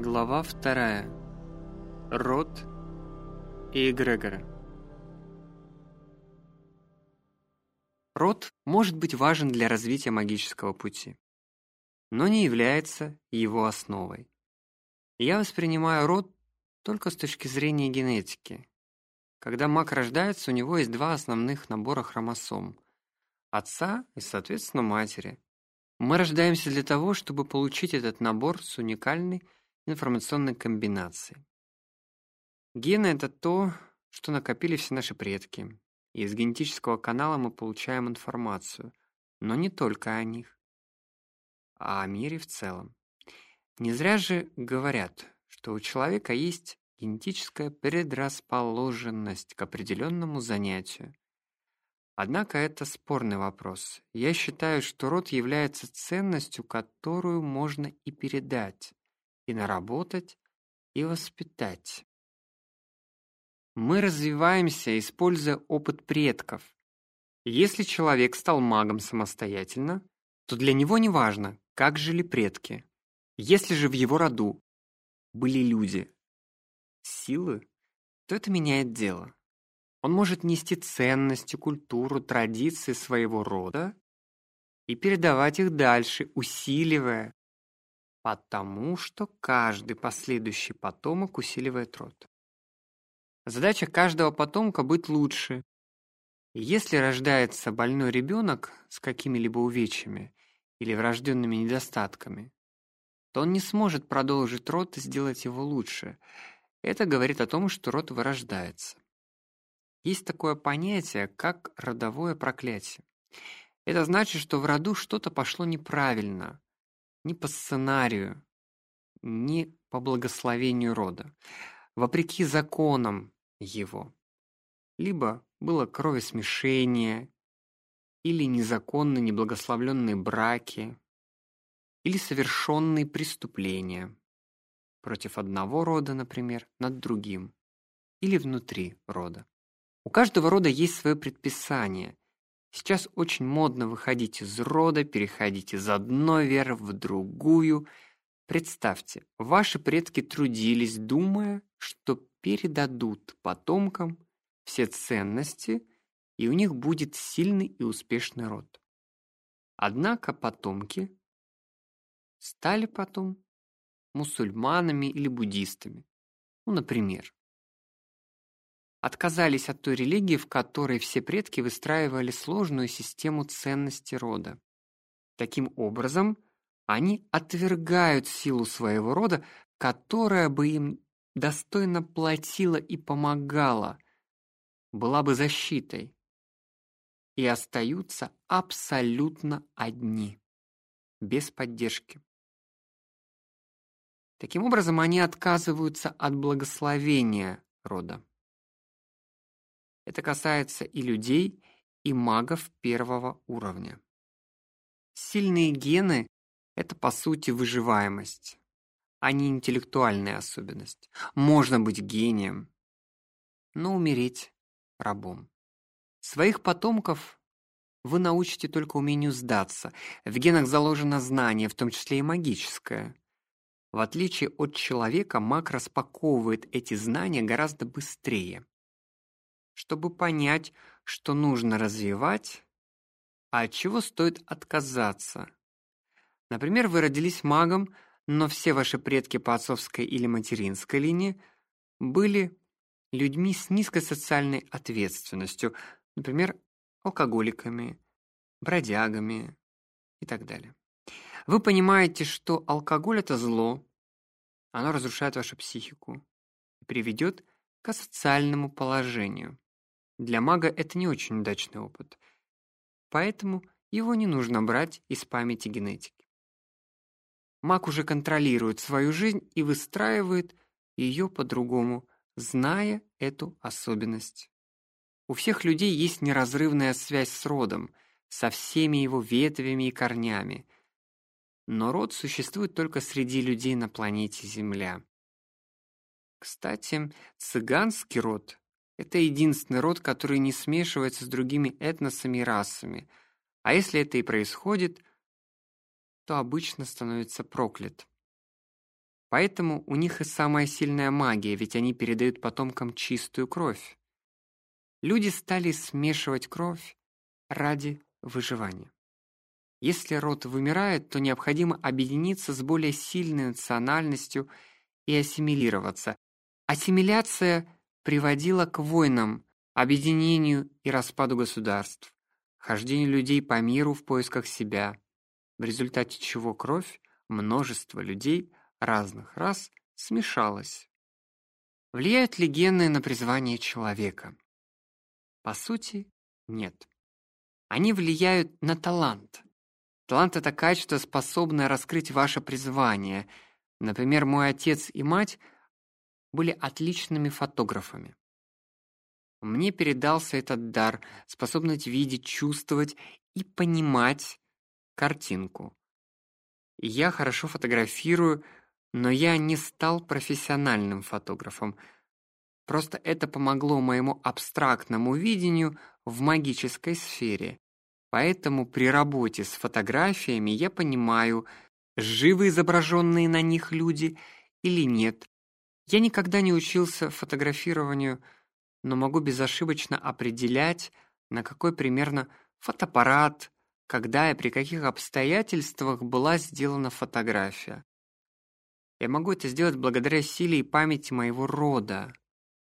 Глава вторая. Род и эгрегоры. Род может быть важен для развития магического пути, но не является его основой. Я воспринимаю род только с точки зрения генетики. Когда маг рождается, у него есть два основных набора хромосом – отца и, соответственно, матери. Мы рождаемся для того, чтобы получить этот набор с уникальной информационной комбинации. Гены — это то, что накопили все наши предки. И из генетического канала мы получаем информацию, но не только о них, а о мире в целом. Не зря же говорят, что у человека есть генетическая предрасположенность к определенному занятию. Однако это спорный вопрос. Я считаю, что род является ценностью, которую можно и передать и наработать, и воспитать. Мы развиваемся, используя опыт предков. Если человек стал магом самостоятельно, то для него не важно, как жили предки. Если же в его роду были люди, силы, то это меняет дело. Он может нести ценности, культуру, традиции своего рода и передавать их дальше, усиливая, Потому что каждый последующий потомок усиливает род. Задача каждого потомка быть лучше. И если рождается больной ребенок с какими-либо увечьями или врожденными недостатками, то он не сможет продолжить род и сделать его лучше. Это говорит о том, что род вырождается. Есть такое понятие, как родовое проклятие. Это значит, что в роду что-то пошло неправильно, ни по сценарию, ни по благословению рода, вопреки законам его. Либо было кровосмешение, или незаконные неблагословленные браки, или совершенные преступления против одного рода, например, над другим, или внутри рода. У каждого рода есть свое предписание, Сейчас очень модно выходить из рода, переходить из одной веры в другую. Представьте, ваши предки трудились, думая, что передадут потомкам все ценности, и у них будет сильный и успешный род. Однако потомки стали потом мусульманами или буддистами. Ну, например отказались от той религии, в которой все предки выстраивали сложную систему ценностей рода. Таким образом, они отвергают силу своего рода, которая бы им достойно платила и помогала, была бы защитой, и остаются абсолютно одни, без поддержки. Таким образом, они отказываются от благословения рода. Это касается и людей, и магов первого уровня. Сильные гены — это, по сути, выживаемость, а не интеллектуальная особенность. Можно быть гением, но умереть рабом. Своих потомков вы научите только умению сдаться. В генах заложено знание, в том числе и магическое. В отличие от человека, маг распаковывает эти знания гораздо быстрее чтобы понять, что нужно развивать, а от чего стоит отказаться. Например, вы родились магом, но все ваши предки по отцовской или материнской линии были людьми с низкой социальной ответственностью, например, алкоголиками, бродягами и так далее. Вы понимаете, что алкоголь это зло, оно разрушает вашу психику и приведет к асоциальному положению. Для мага это не очень удачный опыт. Поэтому его не нужно брать из памяти генетики. Маг уже контролирует свою жизнь и выстраивает ее по-другому, зная эту особенность. У всех людей есть неразрывная связь с родом, со всеми его ветвями и корнями. Но род существует только среди людей на планете Земля. Кстати, цыганский род это единственный род, который не смешивается с другими этносами и расами. А если это и происходит, то обычно становится проклят. Поэтому у них и самая сильная магия, ведь они передают потомкам чистую кровь. Люди стали смешивать кровь ради выживания. Если род вымирает, то необходимо объединиться с более сильной национальностью и ассимилироваться. Ассимиляция приводила к войнам, объединению и распаду государств, хождению людей по миру в поисках себя, в результате чего кровь множества людей разных рас смешалась. Влияют ли гены на призвание человека? По сути, нет. Они влияют на талант. Талант это качество, способное раскрыть ваше призвание. Например, мой отец и мать были отличными фотографами. Мне передался этот дар, способность видеть, чувствовать и понимать картинку. Я хорошо фотографирую, но я не стал профессиональным фотографом. Просто это помогло моему абстрактному видению в магической сфере. Поэтому при работе с фотографиями я понимаю, живы изображенные на них люди или нет. Я никогда не учился фотографированию, но могу безошибочно определять, на какой примерно фотоаппарат, когда и при каких обстоятельствах была сделана фотография. Я могу это сделать благодаря силе и памяти моего рода.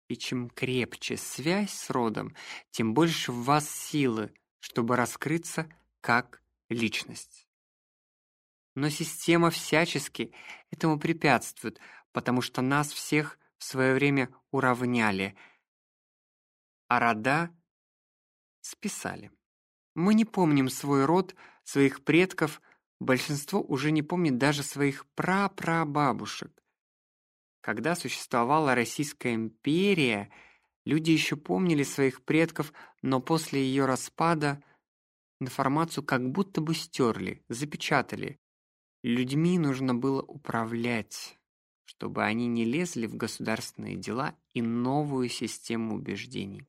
И чем крепче связь с родом, тем больше в вас силы, чтобы раскрыться как личность. Но система всячески этому препятствует, потому что нас всех в свое время уравняли, а рода списали. Мы не помним свой род, своих предков, большинство уже не помнит даже своих прапрабабушек. Когда существовала Российская империя, люди еще помнили своих предков, но после ее распада информацию как будто бы стерли, запечатали. Людьми нужно было управлять, чтобы они не лезли в государственные дела и новую систему убеждений.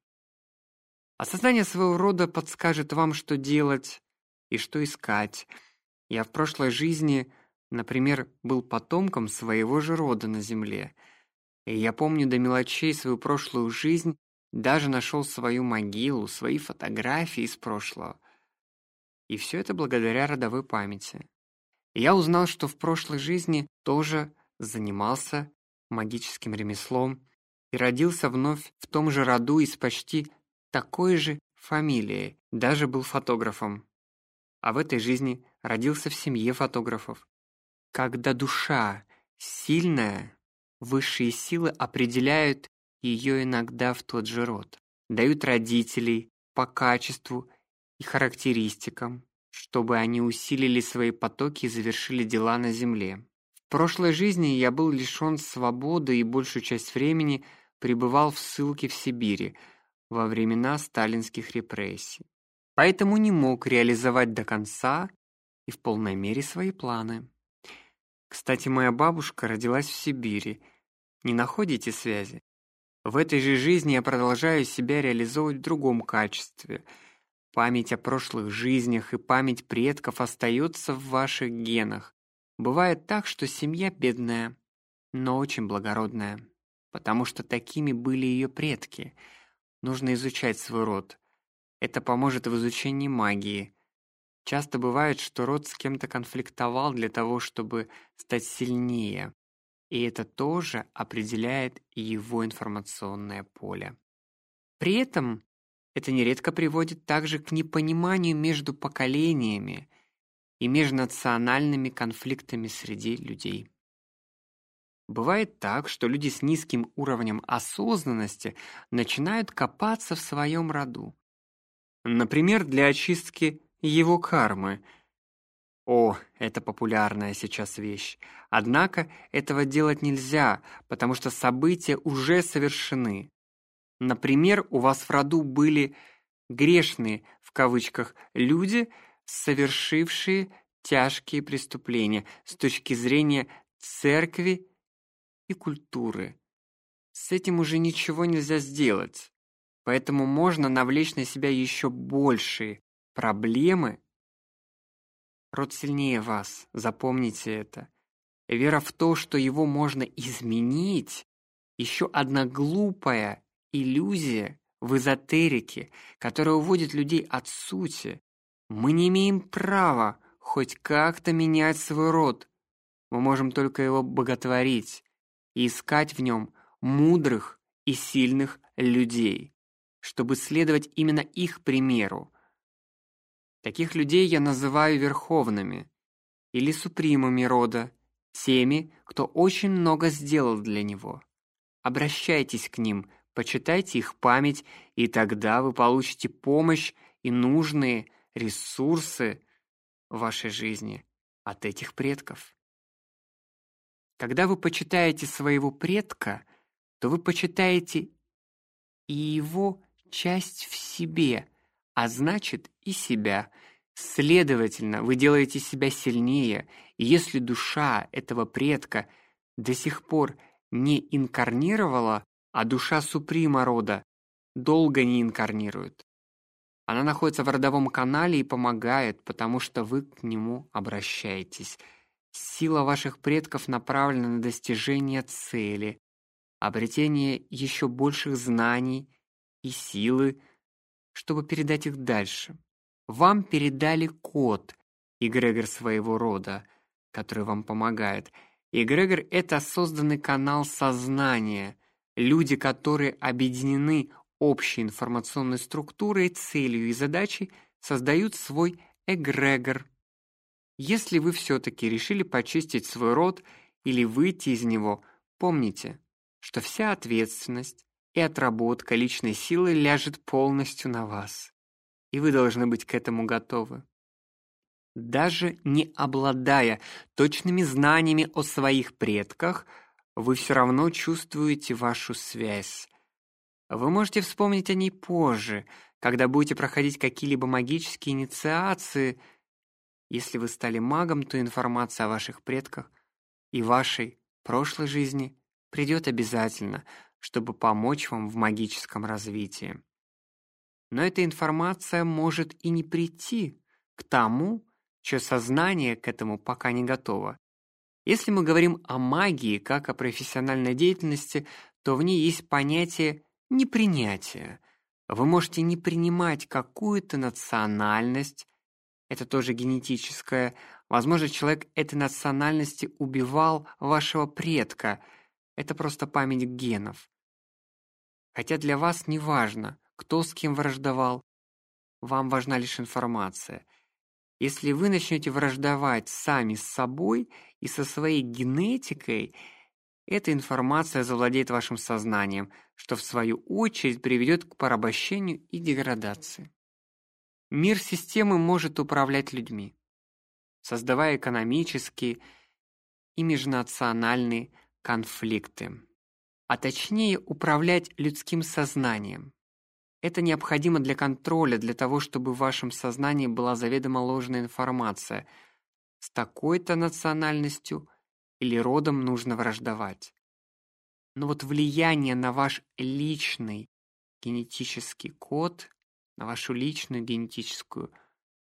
Осознание своего рода подскажет вам, что делать и что искать. Я в прошлой жизни, например, был потомком своего же рода на земле. И я помню до мелочей свою прошлую жизнь, даже нашел свою могилу, свои фотографии из прошлого. И все это благодаря родовой памяти. я узнал, что в прошлой жизни тоже занимался магическим ремеслом и родился вновь в том же роду из почти такой же фамилией, даже был фотографом. А в этой жизни родился в семье фотографов. Когда душа сильная, высшие силы определяют ее иногда в тот же род, дают родителей по качеству и характеристикам, чтобы они усилили свои потоки и завершили дела на земле. В прошлой жизни я был лишён свободы и большую часть времени пребывал в ссылке в Сибири – во времена сталинских репрессий. Поэтому не мог реализовать до конца и в полной мере свои планы. Кстати, моя бабушка родилась в Сибири. Не находите связи? В этой же жизни я продолжаю себя реализовывать в другом качестве. Память о прошлых жизнях и память предков остается в ваших генах. Бывает так, что семья бедная, но очень благородная, потому что такими были ее предки – Нужно изучать свой род. Это поможет в изучении магии. Часто бывает, что род с кем-то конфликтовал для того, чтобы стать сильнее. И это тоже определяет его информационное поле. При этом это нередко приводит также к непониманию между поколениями и межнациональными конфликтами среди людей. Бывает так, что люди с низким уровнем осознанности начинают копаться в своем роду. Например, для очистки его кармы. О, это популярная сейчас вещь. Однако этого делать нельзя, потому что события уже совершены. Например, у вас в роду были грешные в кавычках люди, совершившие тяжкие преступления с точки зрения церкви и культуры. С этим уже ничего нельзя сделать. Поэтому можно навлечь на себя еще большие проблемы. Род сильнее вас, запомните это. вера в то, что его можно изменить, еще одна глупая иллюзия в эзотерике, которая уводит людей от сути. Мы не имеем права хоть как-то менять свой род. Мы можем только его боготворить и искать в нем мудрых и сильных людей, чтобы следовать именно их примеру. Таких людей я называю верховными или супримами рода, теми, кто очень много сделал для него. Обращайтесь к ним, почитайте их память, и тогда вы получите помощь и нужные ресурсы вашей жизни от этих предков. Когда вы почитаете своего предка, то вы почитаете и его часть в себе, а значит и себя. Следовательно, вы делаете себя сильнее, и если душа этого предка до сих пор не инкарнировала, а душа суприма рода долго не инкарнирует. Она находится в родовом канале и помогает, потому что вы к нему обращаетесь. Сила ваших предков направлена на достижение цели, обретение еще больших знаний и силы, чтобы передать их дальше. Вам передали код, эгрегор своего рода, который вам помогает. Эгрегор — это созданный канал сознания, люди, которые объединены общей информационной структурой, целью и задачей, создают свой эгрегор. Если вы все-таки решили почистить свой род или выйти из него, помните, что вся ответственность и отработка личной силы ляжет полностью на вас, и вы должны быть к этому готовы. Даже не обладая точными знаниями о своих предках, вы все равно чувствуете вашу связь. Вы можете вспомнить о ней позже, когда будете проходить какие-либо магические инициации. Если вы стали магом, то информация о ваших предках и вашей прошлой жизни придет обязательно, чтобы помочь вам в магическом развитии. Но эта информация может и не прийти к тому, чье сознание к этому пока не готово. Если мы говорим о магии как о профессиональной деятельности, то в ней есть понятие непринятия. Вы можете не принимать какую-то национальность, это тоже генетическое. Возможно, человек этой национальности убивал вашего предка – это просто память генов. Хотя для вас не важно, кто с кем враждовал. Вам важна лишь информация. Если вы начнете враждовать сами с собой и со своей генетикой, эта информация завладеет вашим сознанием, что в свою очередь приведет к порабощению и деградации. Мир системы может управлять людьми, создавая экономические и межнациональные конфликты, а точнее управлять людским сознанием. Это необходимо для контроля, для того, чтобы в вашем сознании была заведомо ложная информация. С такой-то национальностью или родом нужно враждовать. Но вот влияние на ваш личный генетический код, на вашу личную генетическую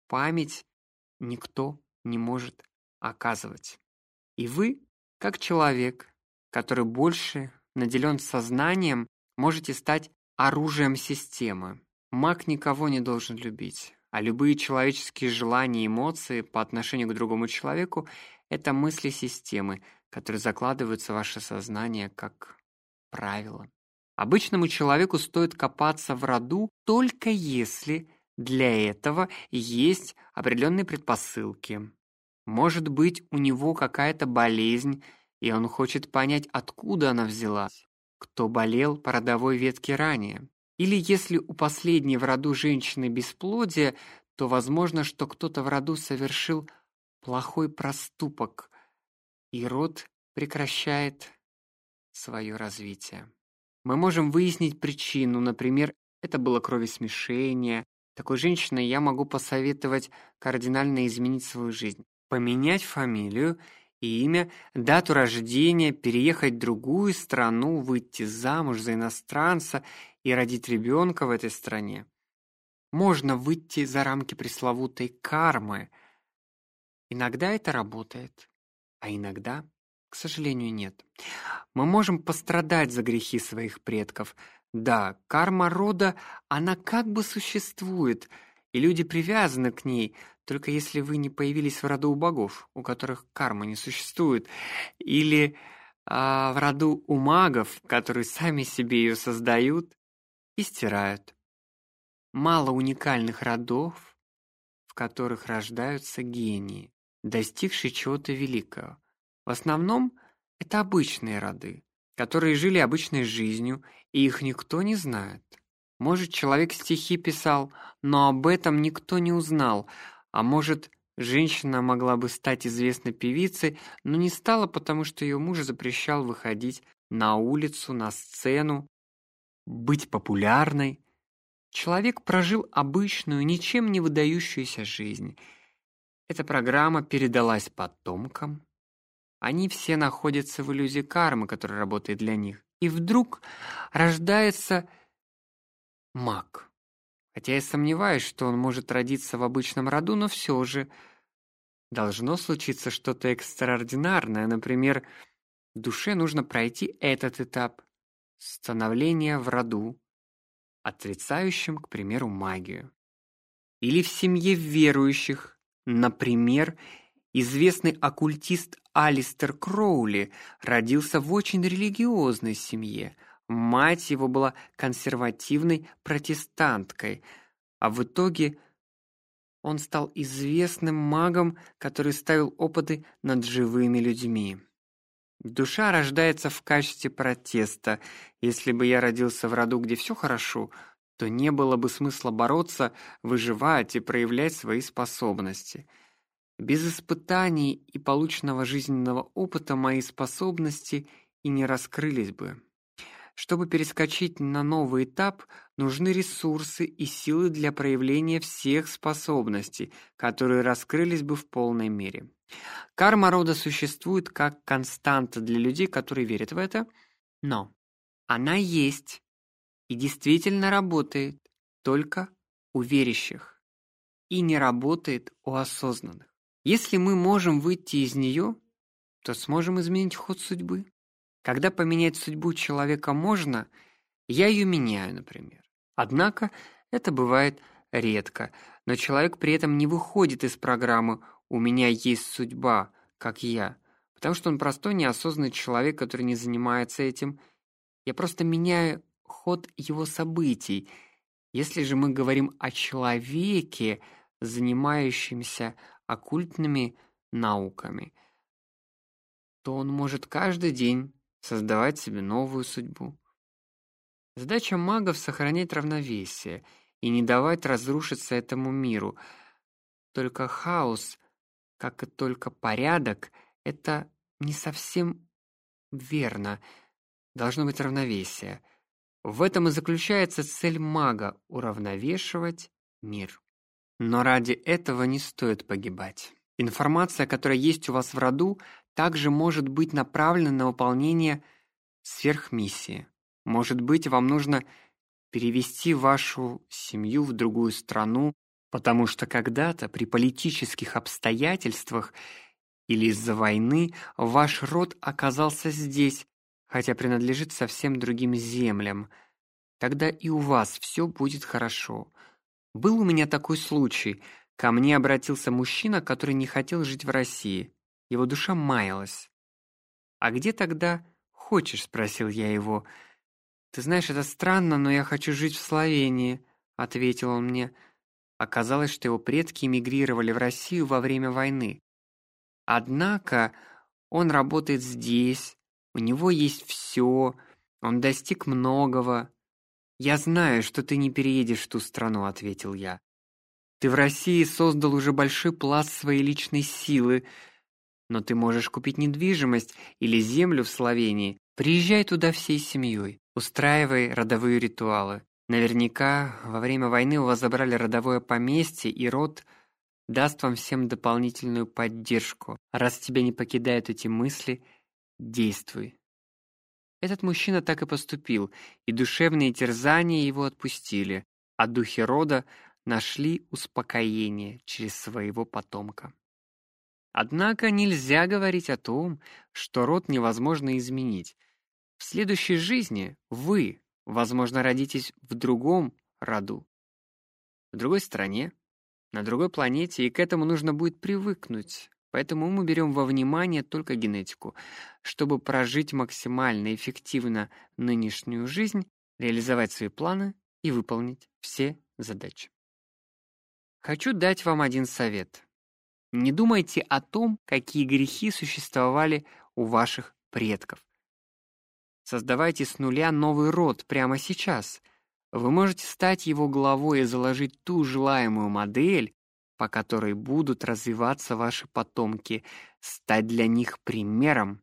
память никто не может оказывать. И вы, как человек, который больше наделен сознанием, можете стать оружием системы. Маг никого не должен любить, а любые человеческие желания и эмоции по отношению к другому человеку – это мысли системы, которые закладываются в ваше сознание как правило. Обычному человеку стоит копаться в роду только если для этого есть определенные предпосылки. Может быть, у него какая-то болезнь, и он хочет понять, откуда она взялась, кто болел по родовой ветке ранее. Или если у последней в роду женщины бесплодие, то возможно, что кто-то в роду совершил плохой проступок, и род прекращает свое развитие. Мы можем выяснить причину, например, это было кровесмешение. Такой женщине я могу посоветовать кардинально изменить свою жизнь, поменять фамилию имя, дату рождения, переехать в другую страну, выйти замуж за иностранца и родить ребенка в этой стране. Можно выйти за рамки пресловутой кармы. Иногда это работает, а иногда К сожалению, нет. Мы можем пострадать за грехи своих предков. Да, карма рода, она как бы существует, и люди привязаны к ней, только если вы не появились в роду у богов, у которых карма не существует, или а, в роду у магов, которые сами себе ее создают и стирают. Мало уникальных родов, в которых рождаются гении, достигшие чего-то великого. В основном это обычные роды, которые жили обычной жизнью, и их никто не знает. Может, человек стихи писал, но об этом никто не узнал, а может, женщина могла бы стать известной певицей, но не стала, потому что ее муж запрещал выходить на улицу, на сцену, быть популярной. Человек прожил обычную, ничем не выдающуюся жизнь. Эта программа передалась потомкам. Они все находятся в иллюзии кармы, которая работает для них. И вдруг рождается маг. Хотя я сомневаюсь, что он может родиться в обычном роду, но все же должно случиться что-то экстраординарное. Например, душе нужно пройти этот этап становления в роду, отрицающим, к примеру, магию. Или в семье верующих, например, известный оккультист Алистер Кроули родился в очень религиозной семье – Мать его была консервативной протестанткой, а в итоге он стал известным магом, который ставил опыты над живыми людьми. Душа рождается в качестве протеста. Если бы я родился в роду, где все хорошо, то не было бы смысла бороться, выживать и проявлять свои способности. Без испытаний и полученного жизненного опыта мои способности и не раскрылись бы. Чтобы перескочить на новый этап, нужны ресурсы и силы для проявления всех способностей, которые раскрылись бы в полной мере. Карма рода существует как константа для людей, которые верят в это, но она есть и действительно работает только у верящих и не работает у осознанных. Если мы можем выйти из нее, то сможем изменить ход судьбы. Когда поменять судьбу человека можно, я ее меняю, например. Однако это бывает редко, но человек при этом не выходит из программы «У меня есть судьба, как я», потому что он простой неосознанный человек, который не занимается этим. Я просто меняю ход его событий. Если же мы говорим о человеке, занимающемся оккультными науками, то он может каждый день создавать себе новую судьбу. Задача магов сохранять равновесие и не давать разрушиться этому миру. Только хаос, как и только порядок, это не совсем верно. Должно быть равновесие. В этом и заключается цель мага уравновешивать мир. Но ради этого не стоит погибать. Информация, которая есть у вас в роду, также может быть направлена на выполнение сверхмиссии. Может быть, вам нужно перевести вашу семью в другую страну, потому что когда-то при политических обстоятельствах или из-за войны ваш род оказался здесь, хотя принадлежит совсем другим землям. Тогда и у вас все будет хорошо. Был у меня такой случай. Ко мне обратился мужчина, который не хотел жить в России. Его душа маялась. «А где тогда хочешь?» — спросил я его. «Ты знаешь, это странно, но я хочу жить в Словении», — ответил он мне. Оказалось, что его предки эмигрировали в Россию во время войны. Однако он работает здесь, у него есть все, он достиг многого. «Я знаю, что ты не переедешь в ту страну», — ответил я. «Ты в России создал уже большой пласт своей личной силы, но ты можешь купить недвижимость или землю в Словении. Приезжай туда всей семьей, устраивай родовые ритуалы. Наверняка во время войны у вас забрали родовое поместье, и род даст вам всем дополнительную поддержку. Раз тебя не покидают эти мысли, действуй. Этот мужчина так и поступил, и душевные терзания его отпустили, а духи рода нашли успокоение через своего потомка. Однако нельзя говорить о том, что род невозможно изменить. В следующей жизни вы, возможно, родитесь в другом роду, в другой стране, на другой планете, и к этому нужно будет привыкнуть. Поэтому мы берем во внимание только генетику, чтобы прожить максимально эффективно нынешнюю жизнь, реализовать свои планы и выполнить все задачи. Хочу дать вам один совет. Не думайте о том, какие грехи существовали у ваших предков. Создавайте с нуля новый род прямо сейчас. Вы можете стать его главой и заложить ту желаемую модель, по которой будут развиваться ваши потомки, стать для них примером.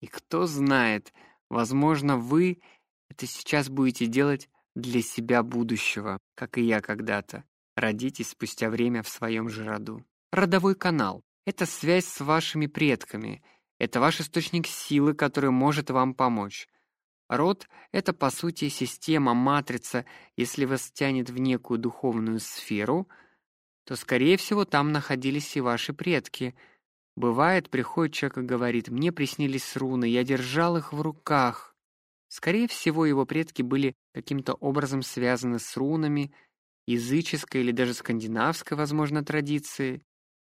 И кто знает, возможно, вы это сейчас будете делать для себя будущего, как и я когда-то. Родитесь спустя время в своем же роду. Родовой канал — это связь с вашими предками, это ваш источник силы, который может вам помочь. Род — это, по сути, система, матрица. Если вас тянет в некую духовную сферу, то, скорее всего, там находились и ваши предки. Бывает, приходит человек и говорит, «Мне приснились руны, я держал их в руках». Скорее всего, его предки были каким-то образом связаны с рунами, языческой или даже скандинавской, возможно, традиции.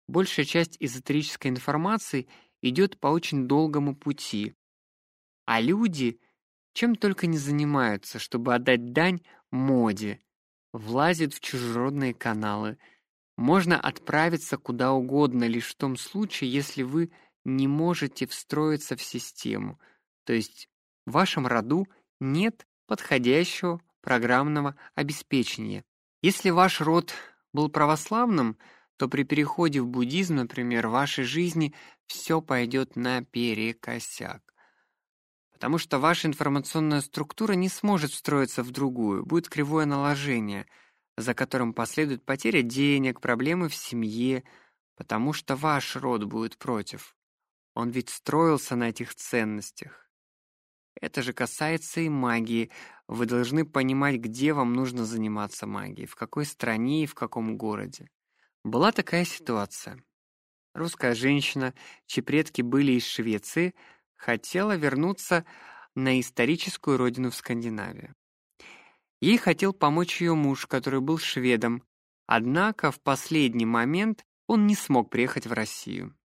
Большая часть эзотерической информации идет по очень долгому пути. А люди чем только не занимаются, чтобы отдать дань моде, влазят в чужеродные каналы. Можно отправиться куда угодно лишь в том случае, если вы не можете встроиться в систему, то есть в вашем роду нет подходящего программного обеспечения. Если ваш род был православным, то при переходе в буддизм, например, в вашей жизни все пойдет наперекосяк. Потому что ваша информационная структура не сможет встроиться в другую, будет кривое наложение, за которым последует потеря денег, проблемы в семье, потому что ваш род будет против. Он ведь строился на этих ценностях. Это же касается и магии. Вы должны понимать, где вам нужно заниматься магией, в какой стране и в каком городе. Была такая ситуация. Русская женщина, чьи предки были из Швеции, хотела вернуться на историческую родину в Скандинавию. Ей хотел помочь ее муж, который был шведом, однако в последний момент он не смог приехать в Россию.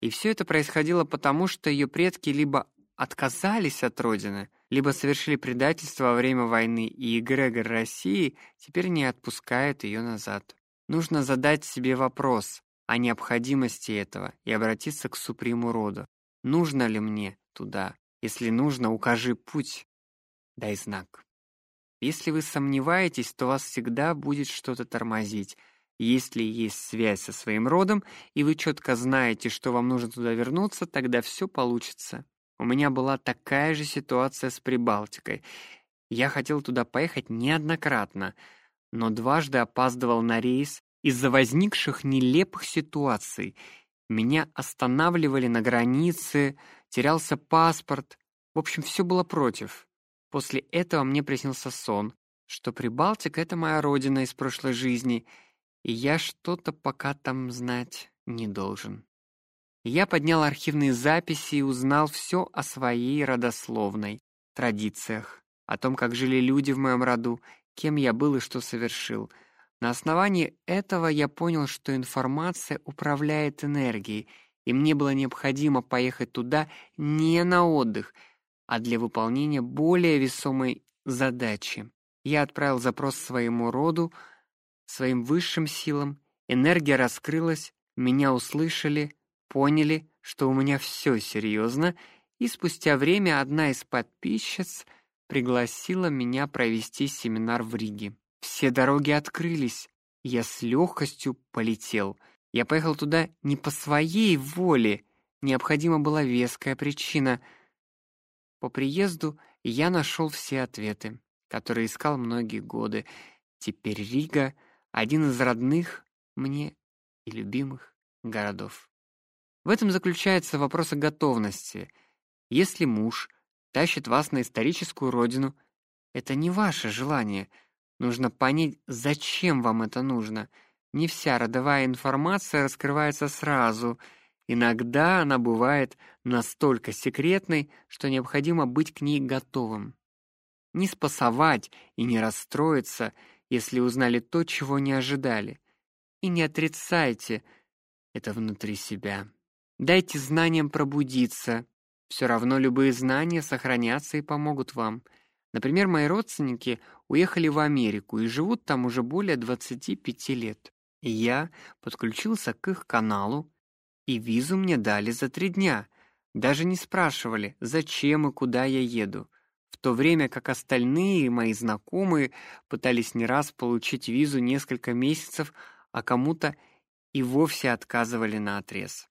И все это происходило потому, что ее предки либо отказались от родины, либо совершили предательство во время войны, и эгрегор России теперь не отпускает ее назад. Нужно задать себе вопрос о необходимости этого и обратиться к суприму рода. Нужно ли мне туда? Если нужно, укажи путь, дай знак. Если вы сомневаетесь, то вас всегда будет что-то тормозить. Если есть связь со своим родом, и вы четко знаете, что вам нужно туда вернуться, тогда все получится. У меня была такая же ситуация с Прибалтикой. Я хотел туда поехать неоднократно, но дважды опаздывал на рейс из-за возникших нелепых ситуаций. Меня останавливали на границе, терялся паспорт. В общем, все было против. После этого мне приснился сон, что Прибалтика — это моя родина из прошлой жизни, и я что-то пока там знать не должен. Я поднял архивные записи и узнал все о своей родословной, традициях, о том, как жили люди в моем роду, кем я был и что совершил. На основании этого я понял, что информация управляет энергией, и мне было необходимо поехать туда не на отдых, а для выполнения более весомой задачи. Я отправил запрос своему роду, своим высшим силам, энергия раскрылась, меня услышали, поняли, что у меня все серьезно, и спустя время одна из подписчиц пригласила меня провести семинар в Риге. Все дороги открылись, я с легкостью полетел. Я поехал туда не по своей воле, необходима была веская причина. По приезду я нашел все ответы, которые искал многие годы. Теперь Рига — один из родных мне и любимых городов. В этом заключается вопрос о готовности. Если муж тащит вас на историческую родину, это не ваше желание. Нужно понять, зачем вам это нужно. Не вся родовая информация раскрывается сразу, Иногда она бывает настолько секретной, что необходимо быть к ней готовым. Не спасовать и не расстроиться, если узнали то, чего не ожидали. И не отрицайте это внутри себя. Дайте знаниям пробудиться. Все равно любые знания сохранятся и помогут вам. Например, мои родственники уехали в Америку и живут там уже более 25 лет. И я подключился к их каналу, и визу мне дали за три дня. Даже не спрашивали, зачем и куда я еду. В то время как остальные мои знакомые пытались не раз получить визу несколько месяцев, а кому-то и вовсе отказывали на отрез.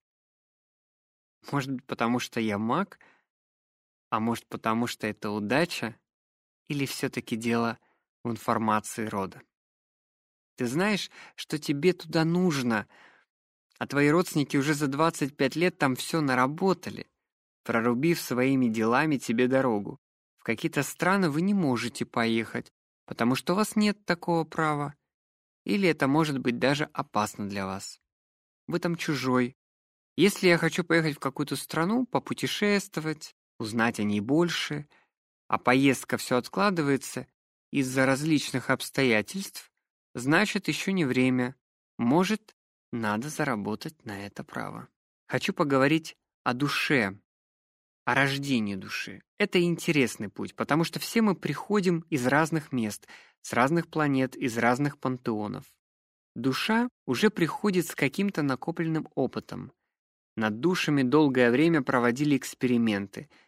Может быть, потому что я маг, а может, потому что это удача, или все таки дело в информации рода. Ты знаешь, что тебе туда нужно, а твои родственники уже за 25 лет там все наработали, прорубив своими делами тебе дорогу. В какие-то страны вы не можете поехать, потому что у вас нет такого права. Или это может быть даже опасно для вас. Вы там чужой. Если я хочу поехать в какую-то страну, попутешествовать, узнать о ней больше, а поездка все откладывается из-за различных обстоятельств, значит, еще не время. Может, надо заработать на это право. Хочу поговорить о душе, о рождении души. Это интересный путь, потому что все мы приходим из разных мест, с разных планет, из разных пантеонов. Душа уже приходит с каким-то накопленным опытом. Над душами долгое время проводили эксперименты —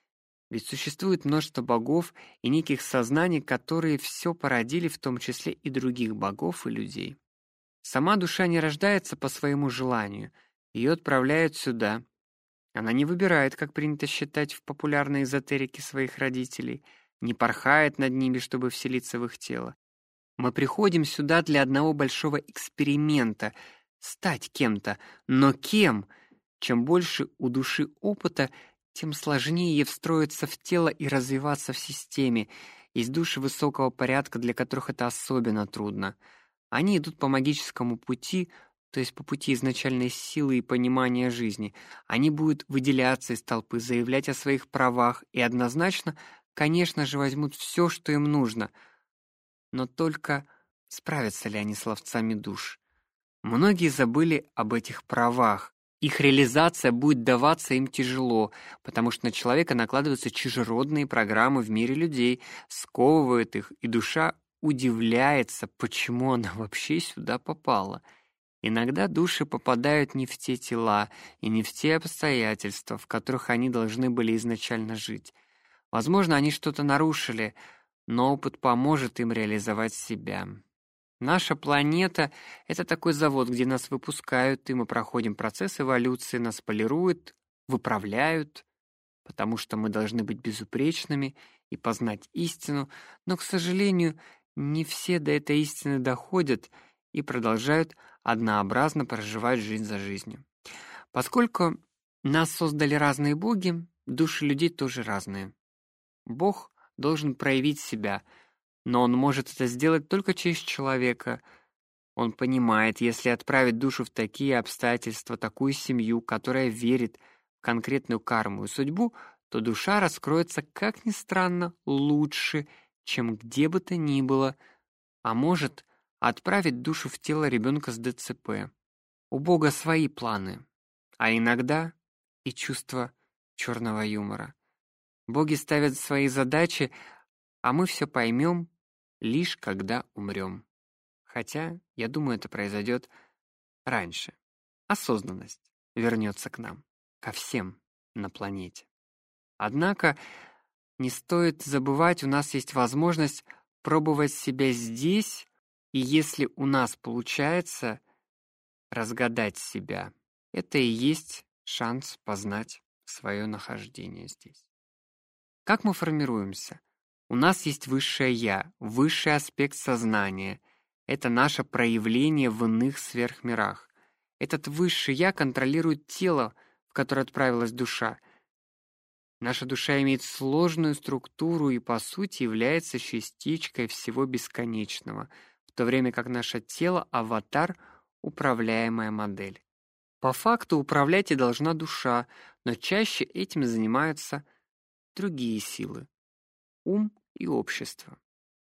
ведь существует множество богов и неких сознаний, которые все породили, в том числе и других богов и людей. Сама душа не рождается по своему желанию, ее отправляют сюда. Она не выбирает, как принято считать в популярной эзотерике своих родителей, не порхает над ними, чтобы вселиться в их тело. Мы приходим сюда для одного большого эксперимента — стать кем-то, но кем? Чем больше у души опыта, тем сложнее ей встроиться в тело и развиваться в системе. Есть души высокого порядка, для которых это особенно трудно. Они идут по магическому пути, то есть по пути изначальной силы и понимания жизни. Они будут выделяться из толпы, заявлять о своих правах и однозначно, конечно же, возьмут все, что им нужно. Но только справятся ли они с ловцами душ? Многие забыли об этих правах, их реализация будет даваться им тяжело, потому что на человека накладываются чужеродные программы в мире людей, сковывают их, и душа удивляется, почему она вообще сюда попала. Иногда души попадают не в те тела и не в те обстоятельства, в которых они должны были изначально жить. Возможно, они что-то нарушили, но опыт поможет им реализовать себя. Наша планета — это такой завод, где нас выпускают, и мы проходим процесс эволюции, нас полируют, выправляют, потому что мы должны быть безупречными и познать истину, но, к сожалению, не все до этой истины доходят и продолжают однообразно проживать жизнь за жизнью. Поскольку нас создали разные боги, души людей тоже разные. Бог должен проявить себя — но он может это сделать только через человека. Он понимает, если отправить душу в такие обстоятельства, такую семью, которая верит в конкретную карму и судьбу, то душа раскроется, как ни странно, лучше, чем где бы то ни было, а может отправить душу в тело ребенка с ДЦП. У Бога свои планы, а иногда и чувство черного юмора. Боги ставят свои задачи, а мы все поймем лишь когда умрем. Хотя, я думаю, это произойдет раньше. Осознанность вернется к нам, ко всем на планете. Однако не стоит забывать, у нас есть возможность пробовать себя здесь, и если у нас получается разгадать себя, это и есть шанс познать свое нахождение здесь. Как мы формируемся? У нас есть высшее «я», высший аспект сознания. Это наше проявление в иных сверхмирах. Этот высший «я» контролирует тело, в которое отправилась душа. Наша душа имеет сложную структуру и, по сути, является частичкой всего бесконечного, в то время как наше тело — аватар, управляемая модель. По факту управлять и должна душа, но чаще этим занимаются другие силы — ум и общество.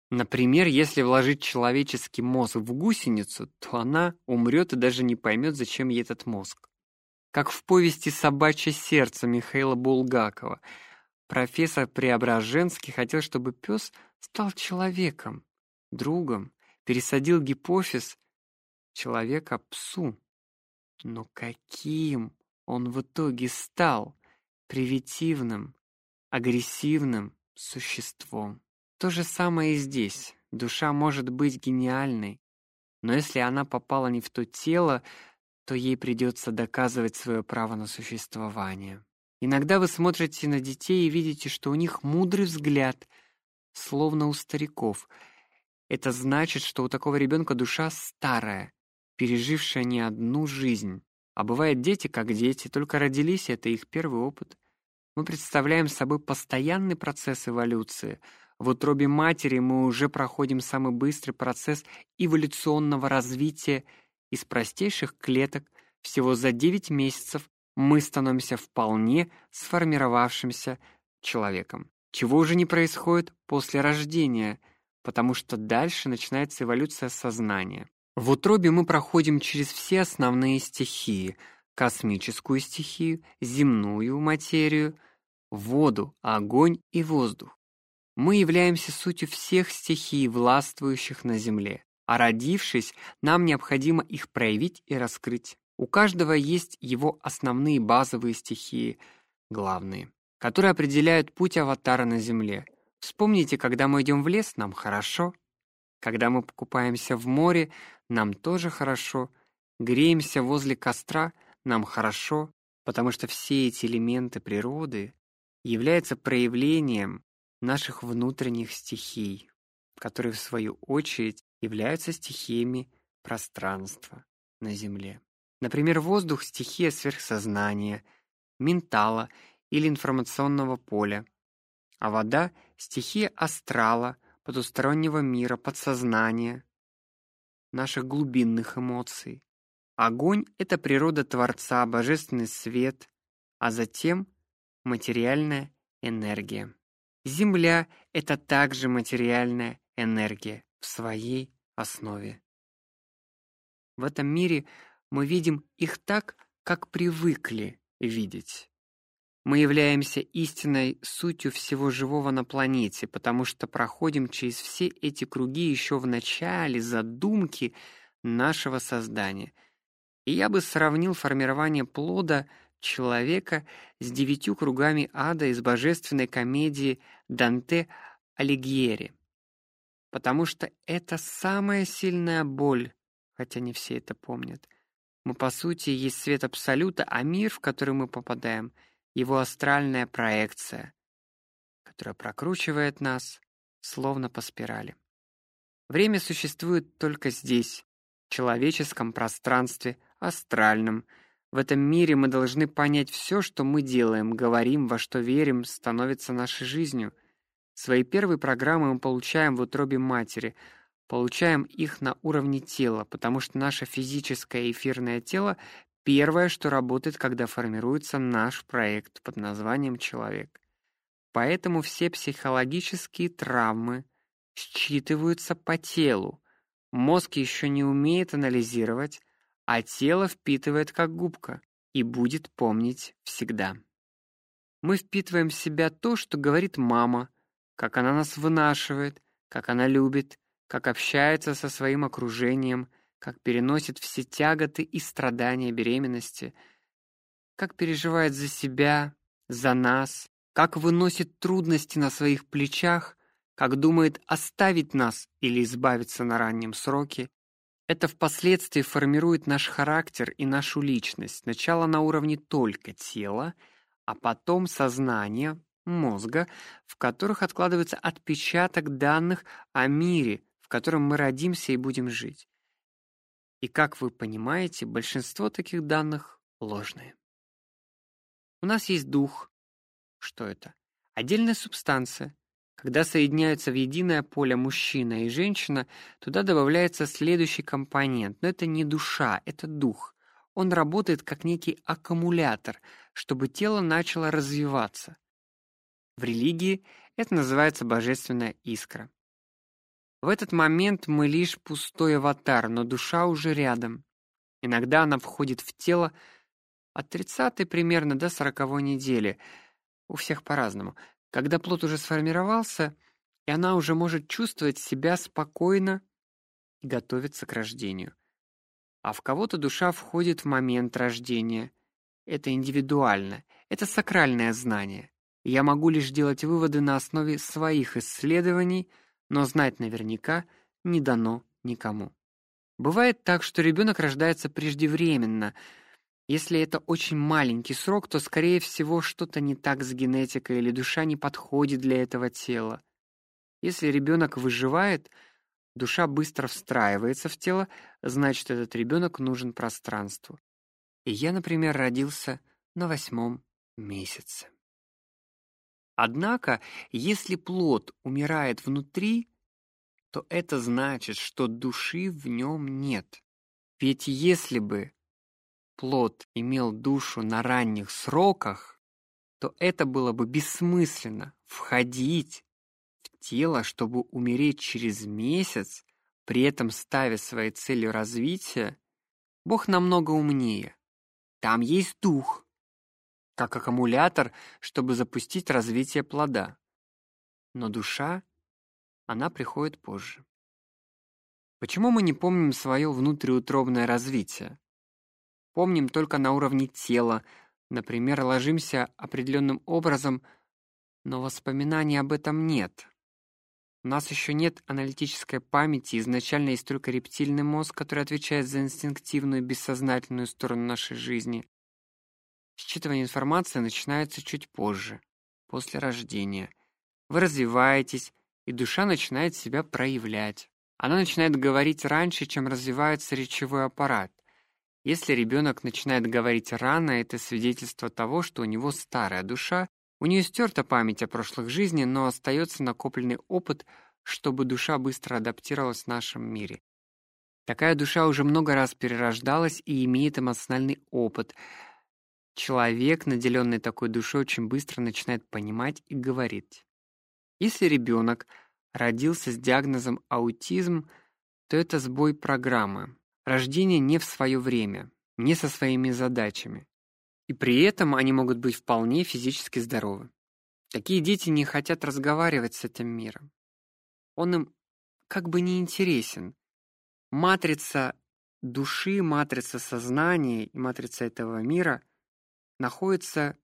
Например, если вложить человеческий мозг в гусеницу, то она умрет и даже не поймет, зачем ей этот мозг. Как в повести «Собачье сердце» Михаила Булгакова. Профессор Преображенский хотел, чтобы пес стал человеком, другом, пересадил гипофиз человека псу. Но каким он в итоге стал? Привитивным, агрессивным существом. То же самое и здесь. Душа может быть гениальной, но если она попала не в то тело, то ей придется доказывать свое право на существование. Иногда вы смотрите на детей и видите, что у них мудрый взгляд, словно у стариков. Это значит, что у такого ребенка душа старая, пережившая не одну жизнь. А бывают дети как дети, только родились, это их первый опыт. Мы представляем собой постоянный процесс эволюции — в утробе матери мы уже проходим самый быстрый процесс эволюционного развития из простейших клеток. Всего за 9 месяцев мы становимся вполне сформировавшимся человеком. Чего уже не происходит после рождения, потому что дальше начинается эволюция сознания. В утробе мы проходим через все основные стихии: космическую стихию, земную материю, воду, огонь и воздух. Мы являемся сутью всех стихий, властвующих на земле, а родившись, нам необходимо их проявить и раскрыть. У каждого есть его основные базовые стихии, главные, которые определяют путь аватара на земле. Вспомните, когда мы идем в лес, нам хорошо. Когда мы покупаемся в море, нам тоже хорошо. Греемся возле костра, нам хорошо, потому что все эти элементы природы являются проявлением наших внутренних стихий, которые в свою очередь являются стихиями пространства на Земле. Например, воздух — стихия сверхсознания, ментала или информационного поля, а вода — стихия астрала, потустороннего мира, подсознания, наших глубинных эмоций. Огонь — это природа Творца, божественный свет, а затем материальная энергия. Земля — это также материальная энергия в своей основе. В этом мире мы видим их так, как привыкли видеть. Мы являемся истинной сутью всего живого на планете, потому что проходим через все эти круги еще в начале задумки нашего создания. И я бы сравнил формирование плода — человека с девятью кругами ада из божественной комедии Данте Алигьери. Потому что это самая сильная боль, хотя не все это помнят. Мы по сути есть свет абсолюта, а мир, в который мы попадаем, его астральная проекция, которая прокручивает нас словно по спирали. Время существует только здесь, в человеческом пространстве, астральном, в этом мире мы должны понять все, что мы делаем, говорим, во что верим, становится нашей жизнью. Свои первые программы мы получаем в утробе матери, получаем их на уровне тела, потому что наше физическое эфирное тело первое, что работает, когда формируется наш проект под названием человек. Поэтому все психологические травмы считываются по телу. Мозг еще не умеет анализировать, а тело впитывает как губка и будет помнить всегда. Мы впитываем в себя то, что говорит мама, как она нас вынашивает, как она любит, как общается со своим окружением, как переносит все тяготы и страдания беременности, как переживает за себя, за нас, как выносит трудности на своих плечах, как думает оставить нас или избавиться на раннем сроке, это впоследствии формирует наш характер и нашу личность, сначала на уровне только тела, а потом сознания, мозга, в которых откладывается отпечаток данных о мире, в котором мы родимся и будем жить. И как вы понимаете, большинство таких данных ложные. У нас есть дух. Что это? Отдельная субстанция, когда соединяются в единое поле мужчина и женщина, туда добавляется следующий компонент, но это не душа, это дух. Он работает как некий аккумулятор, чтобы тело начало развиваться. В религии это называется божественная искра. В этот момент мы лишь пустой аватар, но душа уже рядом. Иногда она входит в тело от 30 примерно до 40 недели. У всех по-разному. Когда плод уже сформировался, и она уже может чувствовать себя спокойно и готовиться к рождению. А в кого-то душа входит в момент рождения. Это индивидуально, это сакральное знание. Я могу лишь делать выводы на основе своих исследований, но знать наверняка не дано никому. Бывает так, что ребенок рождается преждевременно. Если это очень маленький срок, то скорее всего что-то не так с генетикой или душа не подходит для этого тела. Если ребенок выживает, душа быстро встраивается в тело, значит, этот ребенок нужен пространству. И я, например, родился на восьмом месяце. Однако, если плод умирает внутри, то это значит, что души в нем нет. Ведь если бы плод имел душу на ранних сроках, то это было бы бессмысленно входить в тело, чтобы умереть через месяц, при этом ставя своей целью развития. Бог намного умнее. Там есть дух, как аккумулятор, чтобы запустить развитие плода. Но душа, она приходит позже. Почему мы не помним свое внутриутробное развитие? Помним только на уровне тела, например, ложимся определенным образом, но воспоминаний об этом нет. У нас еще нет аналитической памяти, изначально есть только рептильный мозг, который отвечает за инстинктивную бессознательную сторону нашей жизни. Считывание информации начинается чуть позже, после рождения. Вы развиваетесь, и душа начинает себя проявлять. Она начинает говорить раньше, чем развивается речевой аппарат. Если ребенок начинает говорить рано, это свидетельство того, что у него старая душа, у нее стерта память о прошлых жизнях, но остается накопленный опыт, чтобы душа быстро адаптировалась в нашем мире. Такая душа уже много раз перерождалась и имеет эмоциональный опыт – Человек, наделенный такой душой, очень быстро начинает понимать и говорить. Если ребенок родился с диагнозом аутизм, то это сбой программы. Рождение не в свое время, не со своими задачами. И при этом они могут быть вполне физически здоровы. Такие дети не хотят разговаривать с этим миром. Он им как бы не интересен. Матрица души, матрица сознания и матрица этого мира — находятся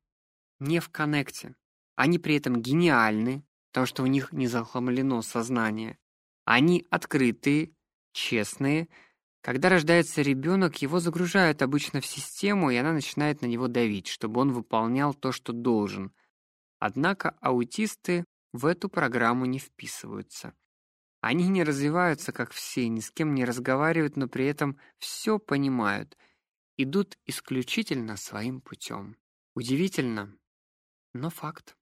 не в коннекте. Они при этом гениальны, потому что у них не захламлено сознание. Они открытые, честные. Когда рождается ребенок, его загружают обычно в систему, и она начинает на него давить, чтобы он выполнял то, что должен. Однако аутисты в эту программу не вписываются. Они не развиваются, как все, ни с кем не разговаривают, но при этом все понимают — идут исключительно своим путем. Удивительно, но факт.